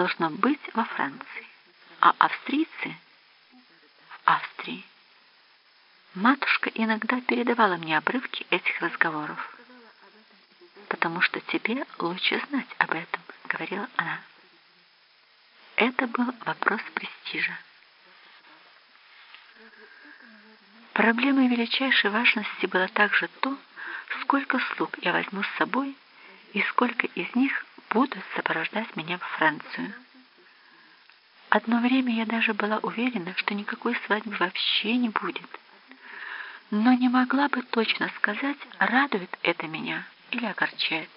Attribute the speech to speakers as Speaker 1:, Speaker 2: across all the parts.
Speaker 1: должно быть во Франции, а австрийцы в Австрии. Матушка иногда передавала мне обрывки этих разговоров. «Потому что тебе лучше знать об этом», — говорила она. Это был вопрос престижа. Проблемой величайшей важности было также то, сколько слуг я возьму с собой и сколько из них будут сопровождать меня во Францию. Одно время я даже была уверена, что никакой свадьбы вообще не будет. Но не могла бы точно сказать, радует это меня или огорчает.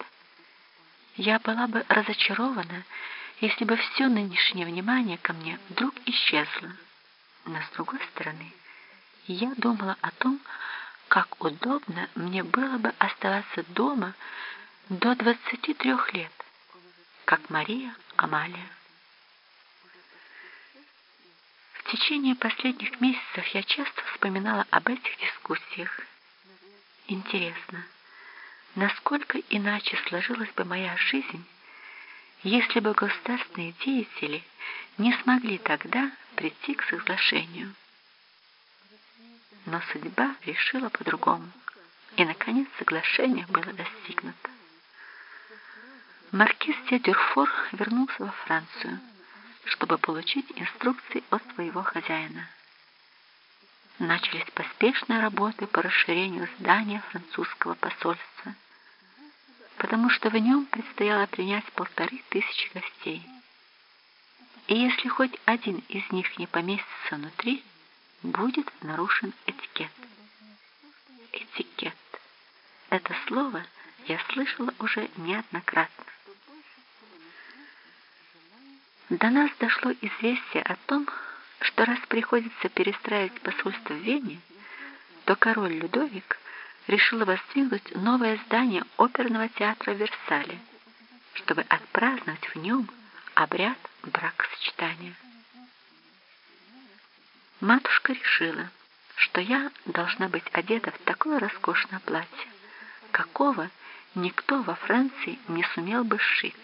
Speaker 1: Я была бы разочарована, если бы все нынешнее внимание ко мне вдруг исчезло. Но с другой стороны, я думала о том, как удобно мне было бы оставаться дома до 23 лет, как Мария Амалия. В течение последних месяцев я часто вспоминала об этих дискуссиях. Интересно, насколько иначе сложилась бы моя жизнь, если бы государственные деятели не смогли тогда прийти к соглашению. Но судьба решила по-другому, и, наконец, соглашение было достигнуто. Маркиз де Дюрфор вернулся во Францию, чтобы получить инструкции от своего хозяина. Начались поспешные работы по расширению здания французского посольства, потому что в нем предстояло принять полторы тысячи гостей. И если хоть один из них не поместится внутри, будет нарушен этикет. Этикет. Это слово я слышала уже неоднократно. До нас дошло известие о том, что раз приходится перестраивать посольство в Вене, то король Людовик решил воздвигнуть новое здание оперного театра в Версале, чтобы отпраздновать в нем обряд бракосочетания. Матушка решила, что я должна быть одета в такое роскошное платье, какого никто во Франции не сумел бы сшить.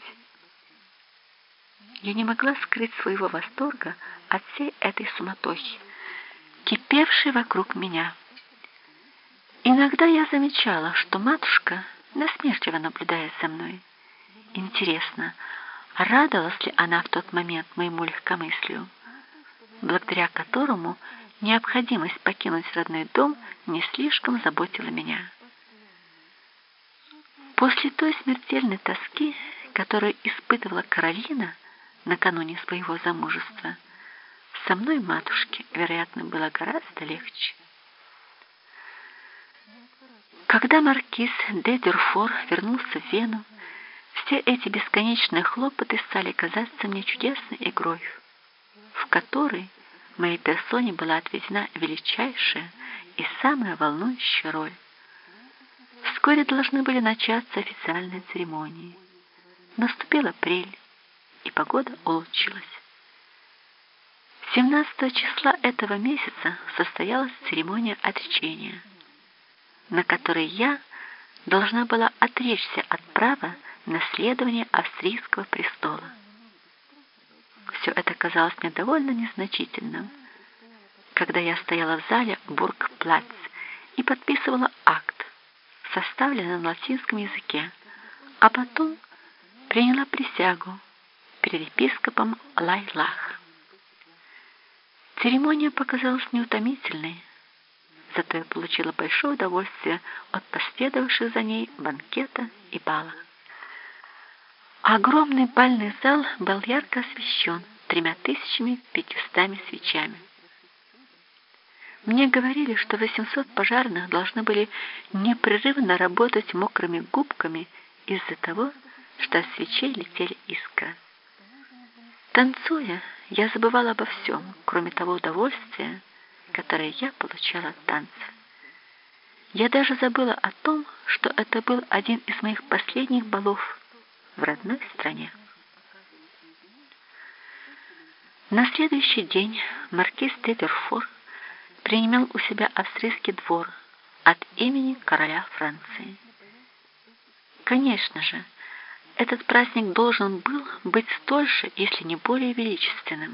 Speaker 1: Я не могла скрыть своего восторга от всей этой суматохи, кипевшей вокруг меня. Иногда я замечала, что матушка насмешливо наблюдает за мной. Интересно, радовалась ли она в тот момент моему легкомыслию, благодаря которому необходимость покинуть родной дом не слишком заботила меня. После той смертельной тоски, которую испытывала Каролина, накануне своего замужества, со мной матушке, вероятно, было гораздо легче. Когда маркиз де Дюрфор вернулся в Вену, все эти бесконечные хлопоты стали казаться мне чудесной игрой, в которой моей персоне была отведена величайшая и самая волнующая роль. Вскоре должны были начаться официальные церемонии. Наступил апрель, и погода улучшилась. 17 числа этого месяца состоялась церемония отречения, на которой я должна была отречься от права наследования австрийского престола. Все это казалось мне довольно незначительным, когда я стояла в зале Бургплац и подписывала акт, составленный на латинском языке, а потом приняла присягу перед епископом Лайлах. Церемония показалась неутомительной, зато я получила большое удовольствие от последовавших за ней банкета и бала. Огромный бальный зал был ярко освещен тремя тысячами пятьюстами свечами. Мне говорили, что 800 пожарных должны были непрерывно работать мокрыми губками из-за того, что от свечей летели искры. Танцуя, я забывала обо всем, кроме того удовольствия, которое я получала от танца. Я даже забыла о том, что это был один из моих последних балов в родной стране. На следующий день маркиз Теверфор принимал у себя австрийский двор от имени короля Франции. Конечно же, этот праздник должен был быть столь же, если не более величественным.